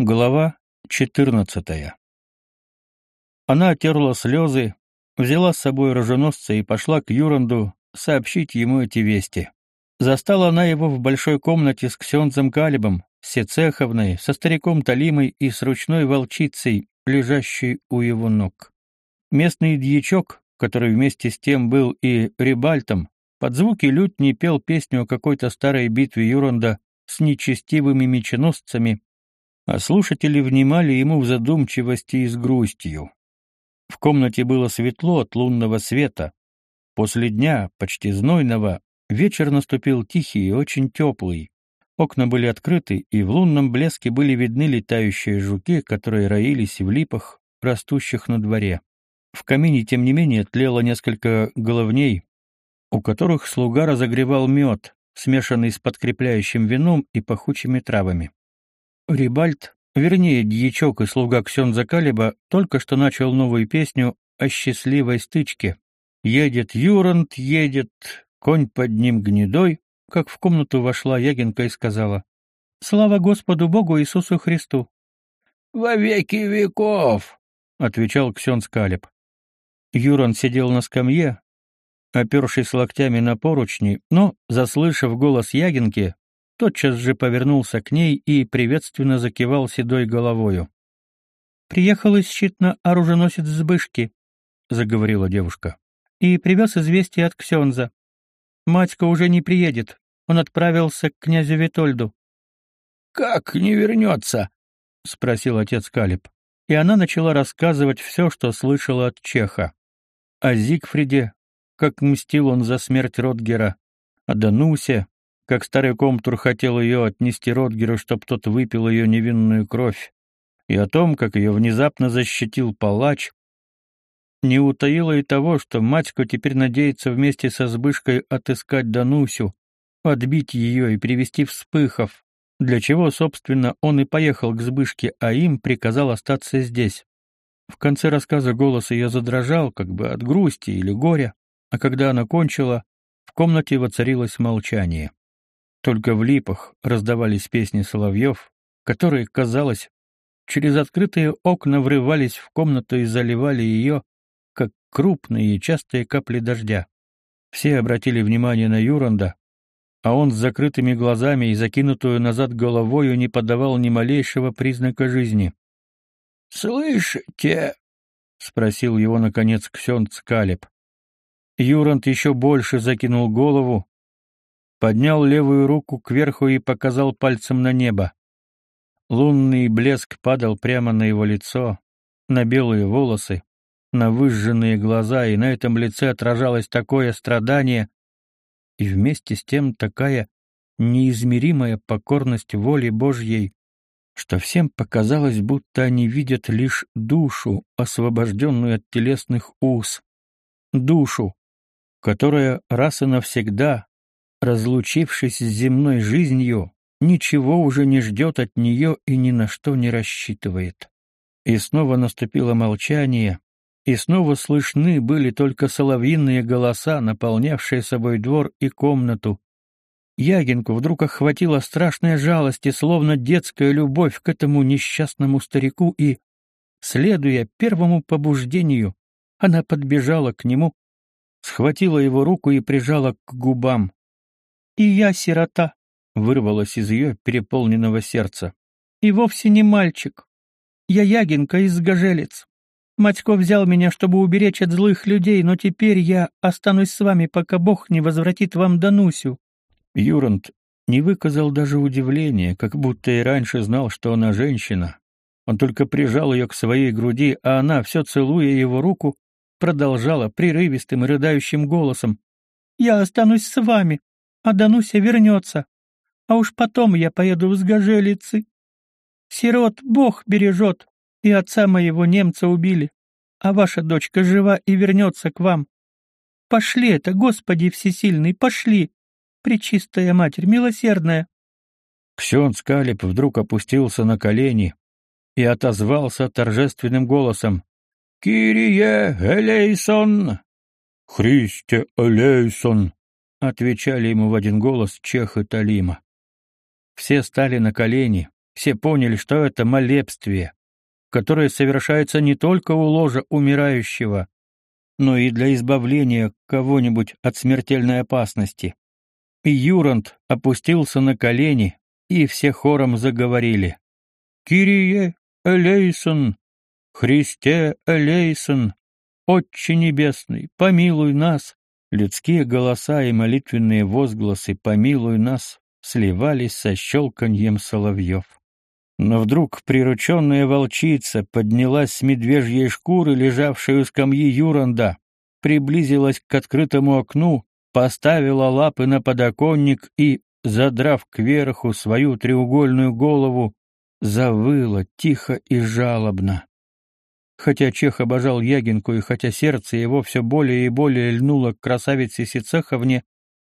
Глава 14. Она отерла слезы, взяла с собой роженосца и пошла к Юранду сообщить ему эти вести. Застала она его в большой комнате с ксензом Калибом, Сецеховной, со стариком Талимой и с ручной волчицей, лежащей у его ног. Местный дьячок, который вместе с тем был и рибальтом, под звуки лютни пел песню о какой-то старой битве Юранда с нечестивыми меченосцами а слушатели внимали ему в задумчивости и с грустью. В комнате было светло от лунного света. После дня, почти знойного, вечер наступил тихий и очень теплый. Окна были открыты, и в лунном блеске были видны летающие жуки, которые роились в липах, растущих на дворе. В камине, тем не менее, тлело несколько головней, у которых слуга разогревал мед, смешанный с подкрепляющим вином и пахучими травами. Рибальд, вернее, дьячок и слуга Ксенза Калиба, только что начал новую песню о счастливой стычке. «Едет Юрант, едет, конь под ним гнедой», как в комнату вошла Ягинка и сказала, «Слава Господу Богу Иисусу Христу!» «Во веки веков!» — отвечал Ксенз Калиб. Юран сидел на скамье, опершись локтями на поручни, но, заслышав голос Ягинки, тотчас же повернулся к ней и приветственно закивал седой головою. «Приехал из Щитна оруженосец Збышки», — заговорила девушка, — «и привез известие от Ксенза. Матька уже не приедет, он отправился к князю Витольду». «Как не вернется?» — спросил отец Калиб. И она начала рассказывать все, что слышала от Чеха. О Зигфриде, как мстил он за смерть Ротгера, о Данусе, как старый комтур хотел ее отнести Ротгеру, чтоб тот выпил ее невинную кровь, и о том, как ее внезапно защитил палач, не утаило и того, что матька теперь надеется вместе со Збышкой отыскать Данусю, отбить ее и привести вспыхов, для чего, собственно, он и поехал к Збышке, а им приказал остаться здесь. В конце рассказа голос ее задрожал, как бы от грусти или горя, а когда она кончила, в комнате воцарилось молчание. Только в липах раздавались песни соловьев, которые, казалось, через открытые окна врывались в комнату и заливали ее, как крупные и частые капли дождя. Все обратили внимание на Юранда, а он с закрытыми глазами и закинутую назад головою не подавал ни малейшего признака жизни. «Слышите?» — спросил его, наконец, Ксенц Калеб. Юранд еще больше закинул голову, поднял левую руку кверху и показал пальцем на небо. Лунный блеск падал прямо на его лицо, на белые волосы, на выжженные глаза, и на этом лице отражалось такое страдание и вместе с тем такая неизмеримая покорность воле Божьей, что всем показалось, будто они видят лишь душу, освобожденную от телесных уз, душу, которая раз и навсегда разлучившись с земной жизнью, ничего уже не ждет от нее и ни на что не рассчитывает. И снова наступило молчание, и снова слышны были только соловьиные голоса, наполнявшие собой двор и комнату. Ягинку вдруг охватила страшная жалость и словно детская любовь к этому несчастному старику, и, следуя первому побуждению, она подбежала к нему, схватила его руку и прижала к губам. «И я сирота», — вырвалась из ее переполненного сердца. «И вовсе не мальчик. Я Ягинка из Гажелец. Матько взял меня, чтобы уберечь от злых людей, но теперь я останусь с вами, пока Бог не возвратит вам Данусю». Юрант не выказал даже удивления, как будто и раньше знал, что она женщина. Он только прижал ее к своей груди, а она, все целуя его руку, продолжала прерывистым и рыдающим голосом. «Я останусь с вами а Дануся вернется. А уж потом я поеду в Сгожелицы. Сирот Бог бережет, и отца моего немца убили, а ваша дочка жива и вернется к вам. Пошли это, Господи Всесильный, пошли, Пречистая Матерь, милосердная. Ксен Скалип вдруг опустился на колени и отозвался торжественным голосом. «Кирие Элейсон!» «Христе Элейсон!» Отвечали ему в один голос Чех и Талима. Все стали на колени, все поняли, что это молебствие, которое совершается не только у ложа умирающего, но и для избавления кого-нибудь от смертельной опасности. И Юрант опустился на колени, и все хором заговорили. «Кирие Элейсон! Христе Элейсон! Отче Небесный, помилуй нас!» Людские голоса и молитвенные возгласы «Помилуй нас» сливались со щелканьем соловьев. Но вдруг прирученная волчица поднялась с медвежьей шкуры, лежавшей у скамьи Юранда, приблизилась к открытому окну, поставила лапы на подоконник и, задрав кверху свою треугольную голову, завыла тихо и жалобно. Хотя Чех обожал Ягинку и хотя сердце его все более и более льнуло к красавице Сицеховне,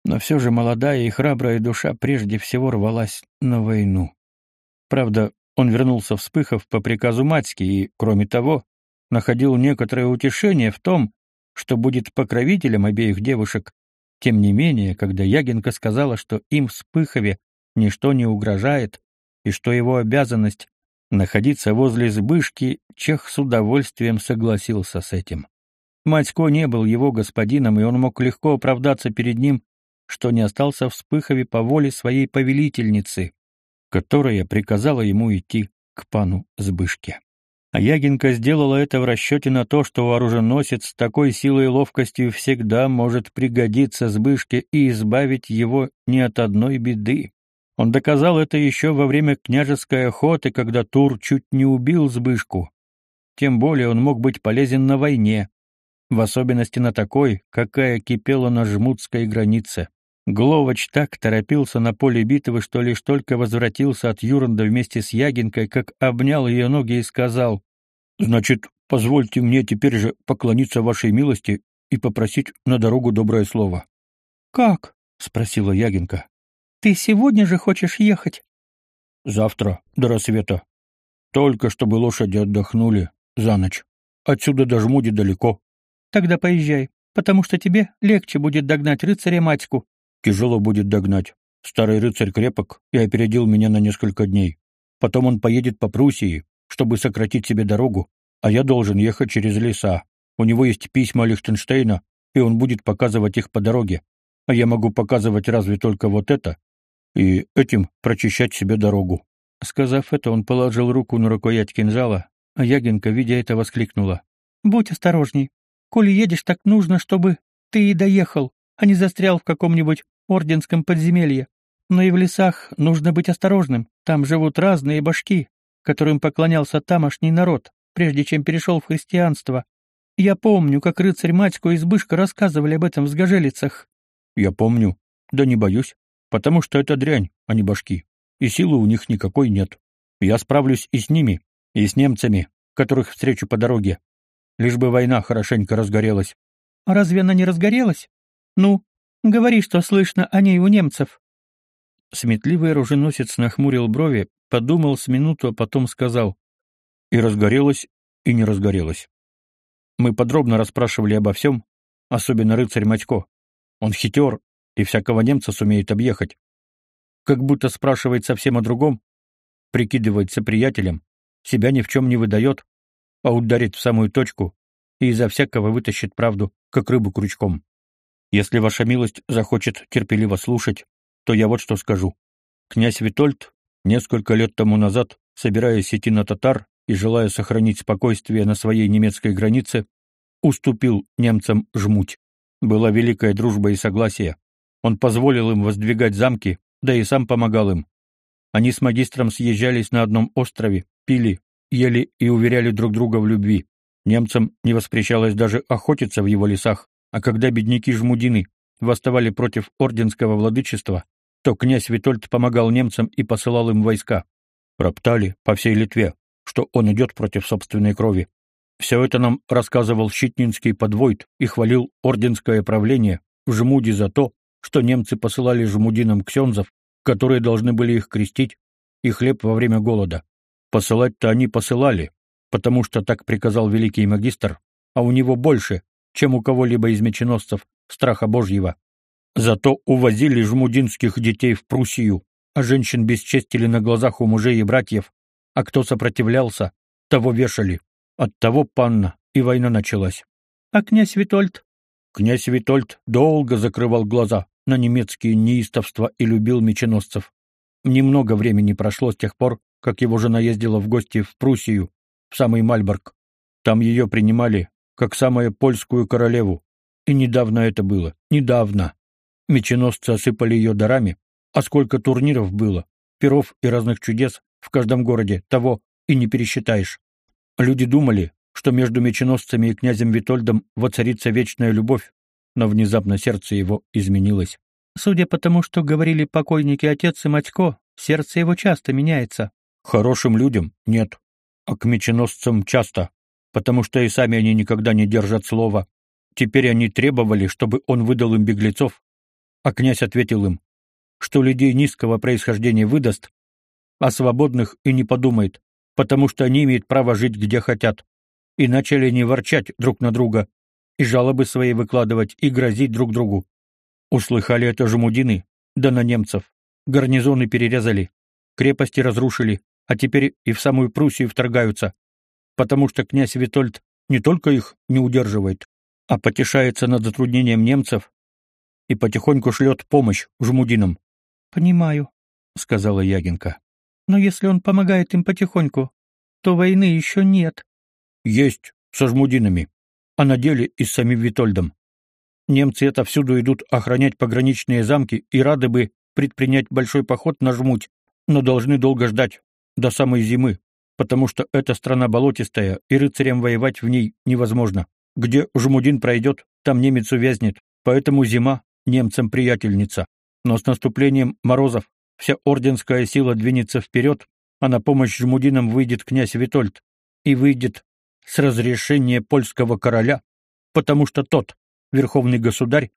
но все же молодая и храбрая душа прежде всего рвалась на войну. Правда, он вернулся вспыхав по приказу Матьки и, кроме того, находил некоторое утешение в том, что будет покровителем обеих девушек. Тем не менее, когда Ягинка сказала, что им в Спыхове ничто не угрожает, и что его обязанность находиться возле Збышки, Чех с удовольствием согласился с этим. Матько не был его господином, и он мог легко оправдаться перед ним, что не остался в Спыхове по воле своей повелительницы, которая приказала ему идти к пану Збышке. А Ягинка сделала это в расчете на то, что оруженосец с такой силой и ловкостью всегда может пригодиться Збышке и избавить его не от одной беды. Он доказал это еще во время княжеской охоты, когда Тур чуть не убил Збышку. Тем более он мог быть полезен на войне, в особенности на такой, какая кипела на жмутской границе. Гловач так торопился на поле битвы, что лишь только возвратился от Юранда вместе с Ягинкой, как обнял ее ноги и сказал, «Значит, позвольте мне теперь же поклониться вашей милости и попросить на дорогу доброе слово». «Как?» — спросила Ягинка. «Ты сегодня же хочешь ехать?» «Завтра, до рассвета. Только чтобы лошади отдохнули за ночь. Отсюда до Жмуди далеко». «Тогда поезжай, потому что тебе легче будет догнать рыцаря Матьку, Тяжело будет догнать. Старый рыцарь крепок и опередил меня на несколько дней. Потом он поедет по Пруссии, чтобы сократить себе дорогу, а я должен ехать через леса. У него есть письма Лихтенштейна, и он будет показывать их по дороге. А я могу показывать разве только вот это, и этим прочищать себе дорогу. Сказав это, он положил руку на рукоять кинжала, а Ягинка, видя это, воскликнула. «Будь осторожней. Коли едешь, так нужно, чтобы ты и доехал, а не застрял в каком-нибудь орденском подземелье. Но и в лесах нужно быть осторожным, там живут разные башки, которым поклонялся тамошний народ, прежде чем перешел в христианство. Я помню, как рыцарь Матько и Збышка рассказывали об этом в сгожелицах. Я помню, да не боюсь, потому что это дрянь, а не башки, и силы у них никакой нет. Я справлюсь и с ними, и с немцами, которых встречу по дороге. Лишь бы война хорошенько разгорелась. А разве она не разгорелась? Ну, говори, что слышно о ней у немцев. Сметливый оруженосец нахмурил брови, подумал с минуту, а потом сказал. И разгорелось, и не разгорелось. Мы подробно расспрашивали обо всем, особенно рыцарь Матько. Он хитер и всякого немца сумеет объехать. Как будто спрашивает совсем о другом, прикидывается приятелем, себя ни в чем не выдает, а ударит в самую точку и изо всякого вытащит правду, как рыбу крючком. Если ваша милость захочет терпеливо слушать, то я вот что скажу. Князь Витольд несколько лет тому назад, собираясь идти на татар и желая сохранить спокойствие на своей немецкой границе, уступил немцам жмуть. Была великая дружба и согласие. Он позволил им воздвигать замки, да и сам помогал им. Они с магистром съезжались на одном острове, пили, ели и уверяли друг друга в любви. Немцам не воспрещалось даже охотиться в его лесах, а когда бедняки-жмудины восставали против орденского владычества, то князь Витольд помогал немцам и посылал им войска. Роптали по всей Литве, что он идет против собственной крови. Все это нам рассказывал Щитнинский подвойт и хвалил орденское правление в Жмуде за то, что немцы посылали жмудинам ксензов, которые должны были их крестить, и хлеб во время голода. Посылать-то они посылали, потому что так приказал великий магистр, а у него больше, чем у кого-либо из меченосцев страха Божьего. Зато увозили жмудинских детей в Пруссию, а женщин бесчестили на глазах у мужей и братьев, а кто сопротивлялся, того вешали. От того панна и война началась. А князь Витольд? Князь Витольд долго закрывал глаза на немецкие неистовства и любил меченосцев. Немного времени прошло с тех пор, как его жена ездила в гости в Пруссию, в самый Мальборг. Там ее принимали, как самую польскую королеву. И недавно это было, недавно. Меченосцы осыпали ее дарами, а сколько турниров было, перов и разных чудес в каждом городе, того и не пересчитаешь. Люди думали, что между меченосцами и князем Витольдом воцарится вечная любовь, но внезапно сердце его изменилось. Судя по тому, что говорили покойники отец и матько, сердце его часто меняется. Хорошим людям нет, а к меченосцам часто, потому что и сами они никогда не держат слова. Теперь они требовали, чтобы он выдал им беглецов, а князь ответил им, что людей низкого происхождения выдаст, а свободных и не подумает, потому что они имеют право жить где хотят. И начали не ворчать друг на друга, и жалобы свои выкладывать, и грозить друг другу. Услыхали это жмудины, да на немцев. Гарнизоны перерезали, крепости разрушили, а теперь и в самую Пруссию вторгаются, потому что князь Витольд не только их не удерживает, а потешается над затруднением немцев и потихоньку шлет помощь жмудинам. «Понимаю», — сказала Ягинка. «Но если он помогает им потихоньку, то войны еще нет». «Есть, со жмудинами, а на деле и с самим Витольдом. Немцы это всюду идут охранять пограничные замки и рады бы предпринять большой поход на жмуть, но должны долго ждать, до самой зимы, потому что эта страна болотистая, и рыцарям воевать в ней невозможно. Где Жмудин пройдет, там немец увязнет, поэтому зима немцам приятельница. Но с наступлением морозов вся орденская сила двинется вперед, а на помощь Жмудинам выйдет князь Витольд. И выйдет с разрешения польского короля, потому что тот, верховный государь,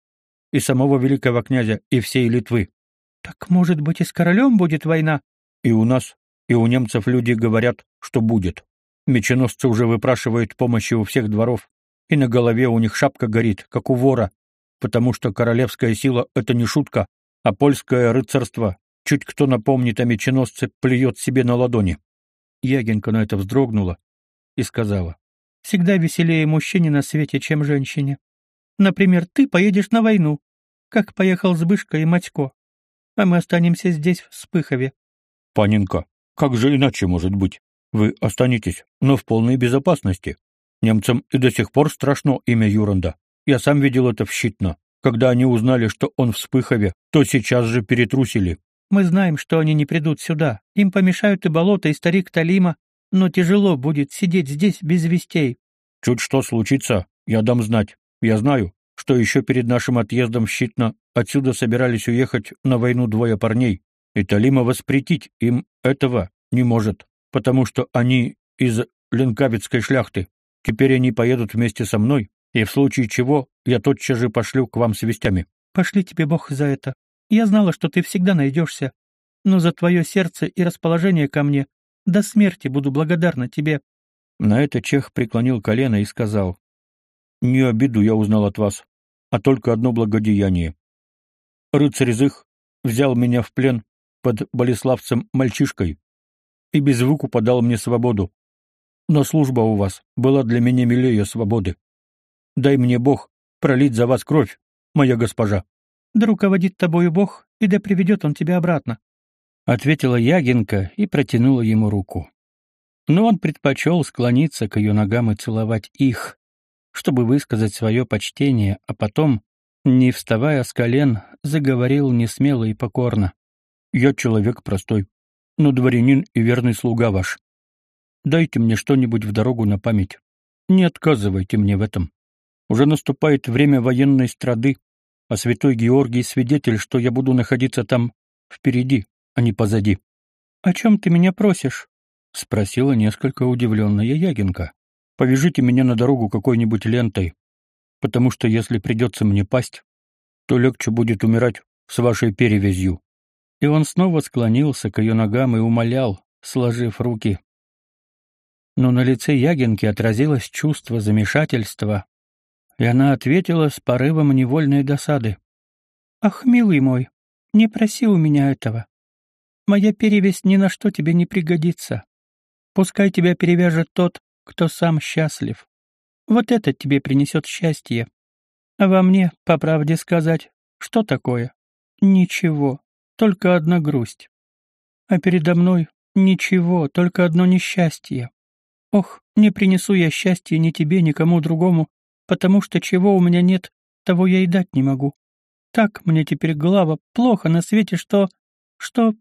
и самого великого князя, и всей Литвы. Так, может быть, и с королем будет война? И у нас и у немцев люди говорят, что будет. Меченосцы уже выпрашивают помощи у всех дворов, и на голове у них шапка горит, как у вора, потому что королевская сила — это не шутка, а польское рыцарство, чуть кто напомнит о меченосце, плюет себе на ладони. Ягинка на это вздрогнула и сказала. «Всегда веселее мужчине на свете, чем женщине. Например, ты поедешь на войну, как поехал Збышка и Матько, а мы останемся здесь, в Спыхове». «Паненка, как же иначе может быть? Вы останетесь, но в полной безопасности. Немцам и до сих пор страшно имя Юранда. Я сам видел это в Щитно. Когда они узнали, что он в Спыхове, то сейчас же перетрусили. Мы знаем, что они не придут сюда. Им помешают и болото, и старик Талима, но тяжело будет сидеть здесь без вестей. Чуть что случится, я дам знать. Я знаю, что еще перед нашим отъездом в Щитно отсюда собирались уехать на войну двое парней и Талима воспретить им этого не может, потому что они из ленкавицкой шляхты. Теперь они поедут вместе со мной, и в случае чего я тотчас же пошлю к вам с вестями. Пошли тебе Бог за это. Я знала, что ты всегда найдешься, но за твое сердце и расположение ко мне до смерти буду благодарна тебе. На это Чех преклонил колено и сказал, «Не обиду я узнал от вас, а только одно благодеяние. Рыцарь Зых взял меня в плен под Болеславцем мальчишкой и без выкупа дал мне свободу. Но служба у вас была для меня милее свободы. Дай мне Бог пролить за вас кровь, моя госпожа. Да руководит тобою Бог, и да приведет он тебя обратно. Ответила Ягинка и протянула ему руку. Но он предпочел склониться к ее ногам и целовать их, чтобы высказать свое почтение, а потом, не вставая с колен, заговорил несмело и покорно. Я человек простой, но дворянин и верный слуга ваш. Дайте мне что-нибудь в дорогу на память. Не отказывайте мне в этом. Уже наступает время военной страды, а святой Георгий свидетель, что я буду находиться там впереди, а не позади. — О чем ты меня просишь? — спросила несколько удивленная Ягинка. — Повяжите меня на дорогу какой-нибудь лентой, потому что если придется мне пасть, то легче будет умирать с вашей перевязью и он снова склонился к ее ногам и умолял, сложив руки. Но на лице Ягинки отразилось чувство замешательства, и она ответила с порывом невольной досады. «Ах, милый мой, не проси у меня этого. Моя перевесь ни на что тебе не пригодится. Пускай тебя перевяжет тот, кто сам счастлив. Вот это тебе принесет счастье. А во мне, по правде сказать, что такое? Ничего, только одна грусть. А передо мной ничего, только одно несчастье. Ох, не принесу я счастья ни тебе, ни кому другому, потому что чего у меня нет, того я и дать не могу. Так мне теперь голова плохо на свете, что... что...»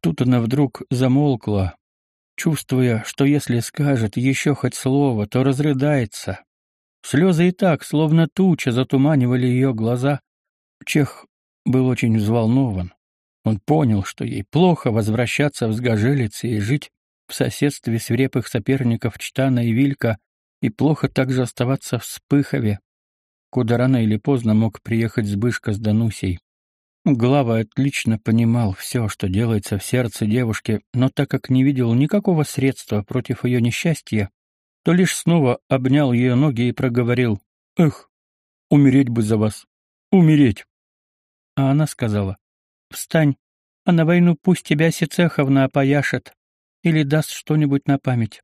Тут она вдруг замолкла, чувствуя, что если скажет еще хоть слово, то разрыдается. Слезы и так, словно туча, затуманивали ее глаза. Чех был очень взволнован. Он понял, что ей плохо возвращаться в Сгожелице и жить в соседстве свирепых соперников Чтана и Вилька, и плохо также оставаться в Спыхове, куда рано или поздно мог приехать Збышка с Данусей. Глава отлично понимал все, что делается в сердце девушки, но так как не видел никакого средства против ее несчастья, то лишь снова обнял ее ноги и проговорил «Эх, умереть бы за вас! Умереть!» А она сказала «Встань, а на войну пусть тебя Сицеховна опояшет или даст что-нибудь на память.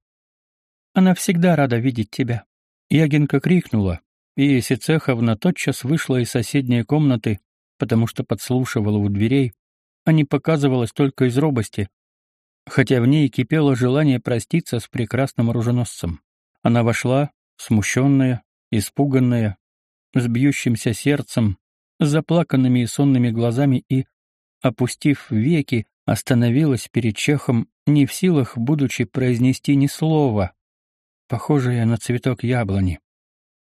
Она всегда рада видеть тебя». Ягинка крикнула, и Сицеховна тотчас вышла из соседней комнаты, потому что подслушивала у дверей, а не показывалась только из робости, хотя в ней кипело желание проститься с прекрасным оруженосцем. Она вошла, смущенная, испуганная, с бьющимся сердцем, с заплаканными и сонными глазами и, опустив веки, остановилась перед Чехом, не в силах, будучи произнести ни слова, похожее на цветок яблони.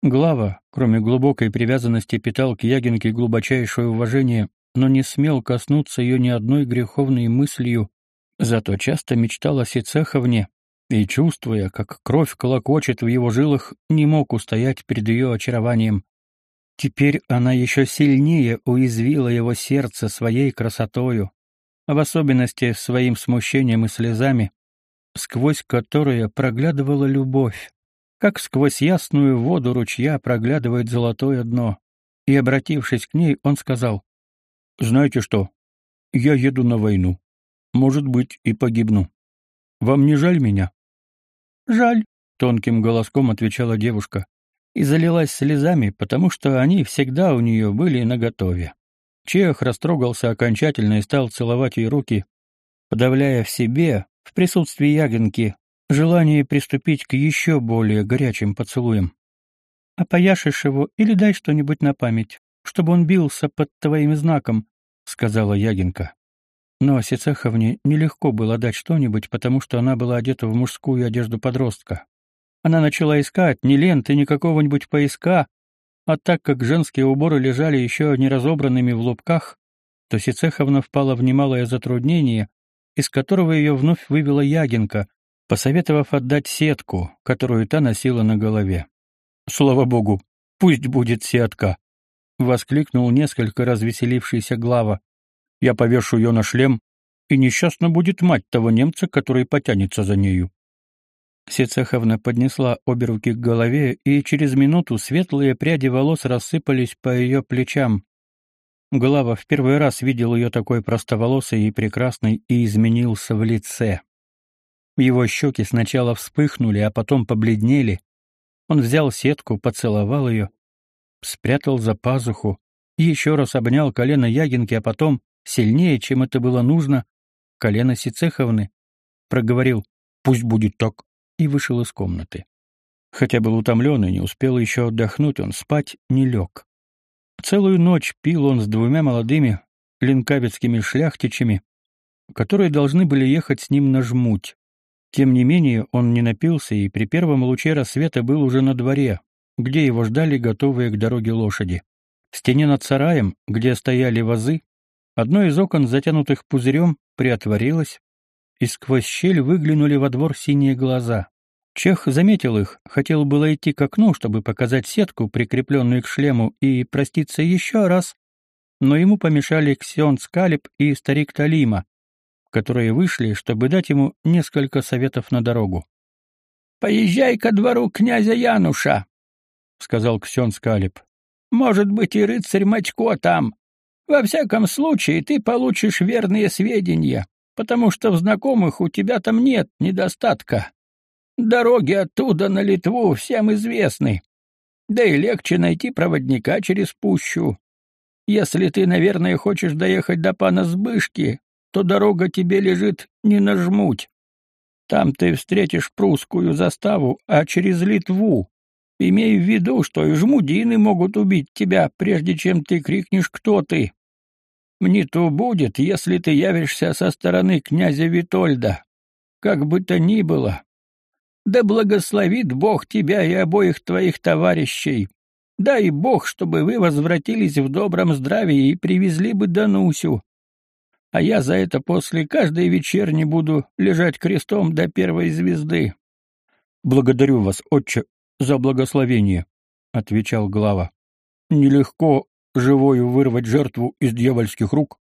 Глава, кроме глубокой привязанности, питал к Ягинке глубочайшее уважение, но не смел коснуться ее ни одной греховной мыслью, зато часто мечтал о Сицеховне и, чувствуя, как кровь колокочет в его жилах, не мог устоять перед ее очарованием. Теперь она еще сильнее уязвила его сердце своей красотою, в особенности своим смущением и слезами, сквозь которые проглядывала любовь как сквозь ясную воду ручья проглядывает золотое дно. И, обратившись к ней, он сказал, «Знаете что? Я еду на войну. Может быть, и погибну. Вам не жаль меня?» «Жаль», — тонким голоском отвечала девушка, и залилась слезами, потому что они всегда у нее были наготове. Чех растрогался окончательно и стал целовать ей руки, подавляя в себе, в присутствии Ягинки, желание приступить к еще более горячим поцелуям. «Опояшешь его или дай что-нибудь на память, чтобы он бился под твоим знаком», — сказала Ягинка. Но Сицеховне нелегко было дать что-нибудь, потому что она была одета в мужскую одежду подростка. Она начала искать ни ленты, ни какого-нибудь поиска, а так как женские уборы лежали еще не разобранными в лобках, то Сицеховна впала в немалое затруднение, из которого ее вновь вывела Ягинка, посоветовав отдать сетку, которую та носила на голове. «Слава богу, пусть будет сетка!» — воскликнул несколько развеселившийся глава. «Я повешу ее на шлем, и несчастно будет мать того немца, который потянется за нею». Сецеховна поднесла обе руки к голове, и через минуту светлые пряди волос рассыпались по ее плечам. Глава в первый раз видел ее такой простоволосой и прекрасной и изменился в лице. Его щеки сначала вспыхнули, а потом побледнели. Он взял сетку, поцеловал ее, спрятал за пазуху и еще раз обнял колено Ягинки, а потом, сильнее, чем это было нужно, колено Сицеховны, проговорил «Пусть будет так» и вышел из комнаты. Хотя был утомлен и не успел еще отдохнуть, он спать не лег. Целую ночь пил он с двумя молодыми линкавицкими шляхтичами, которые должны были ехать с ним на жмуть. Тем не менее, он не напился и при первом луче рассвета был уже на дворе, где его ждали готовые к дороге лошади. В стене над сараем, где стояли вазы, одно из окон, затянутых пузырем, приотворилось, и сквозь щель выглянули во двор синие глаза. Чех заметил их, хотел было идти к окну, чтобы показать сетку, прикрепленную к шлему, и проститься еще раз, но ему помешали Ксион Скалеб и старик Талима, которые вышли, чтобы дать ему несколько советов на дорогу. «Поезжай ко двору князя Януша», — сказал Ксен Скалеб. «Может быть, и рыцарь Матько там. Во всяком случае, ты получишь верные сведения. потому что в знакомых у тебя там нет недостатка. Дороги оттуда на Литву всем известны. Да и легче найти проводника через пущу. Если ты, наверное, хочешь доехать до пана Сбышки, то дорога тебе лежит не на жмуть. Там ты встретишь прусскую заставу, а через Литву. Имей в виду, что и жмудины могут убить тебя, прежде чем ты крикнешь «Кто ты?». Мне то будет, если ты явишься со стороны князя Витольда. Как бы то ни было. Да благословит Бог тебя и обоих твоих товарищей. Дай Бог, чтобы вы возвратились в добром здравии и привезли бы Данусю, а я за это после каждой вечерни буду лежать крестом до первой звезды. Благодарю вас, отче, за благословение, отвечал глава. Нелегко живою вырвать жертву из дьявольских рук,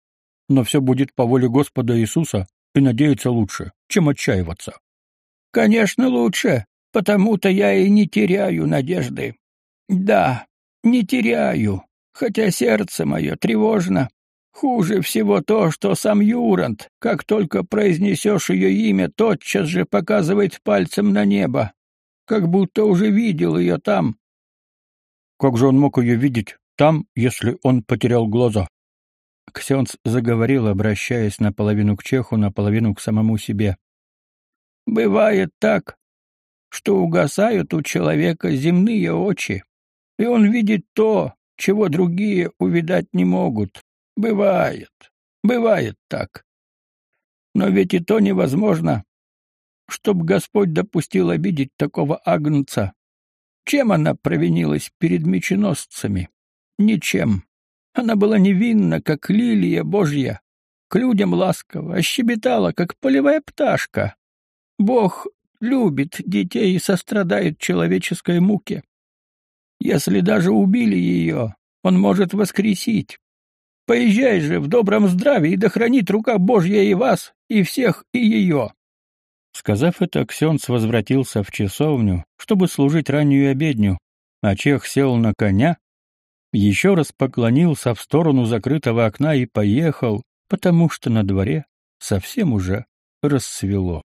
но все будет по воле Господа Иисуса, и надеяться лучше, чем отчаиваться. Конечно, лучше, потому-то я и не теряю надежды. Да, не теряю, хотя сердце мое тревожно. Хуже всего то, что сам Юрант, как только произнесешь ее имя, тотчас же показывает пальцем на небо, как будто уже видел ее там. Как же он мог ее видеть там, если он потерял глаза? Ксенц заговорил, обращаясь наполовину к Чеху, наполовину к самому себе. «Бывает так, что угасают у человека земные очи, и он видит то, чего другие увидать не могут. Бывает, бывает так. Но ведь и то невозможно, чтоб Господь допустил обидеть такого агнца. Чем она провинилась перед меченосцами? Ничем. Она была невинна, как лилия Божья, к людям ласково, ощебетала, как полевая пташка. Бог любит детей и сострадает человеческой муке. Если даже убили ее, он может воскресить. Поезжай же в добром здравии, да хранит рука Божья и вас, и всех, и ее. Сказав это, Ксенц возвратился в часовню, чтобы служить раннюю обедню, а Чех сел на коня, еще раз поклонился в сторону закрытого окна и поехал, потому что на дворе совсем уже рассвело.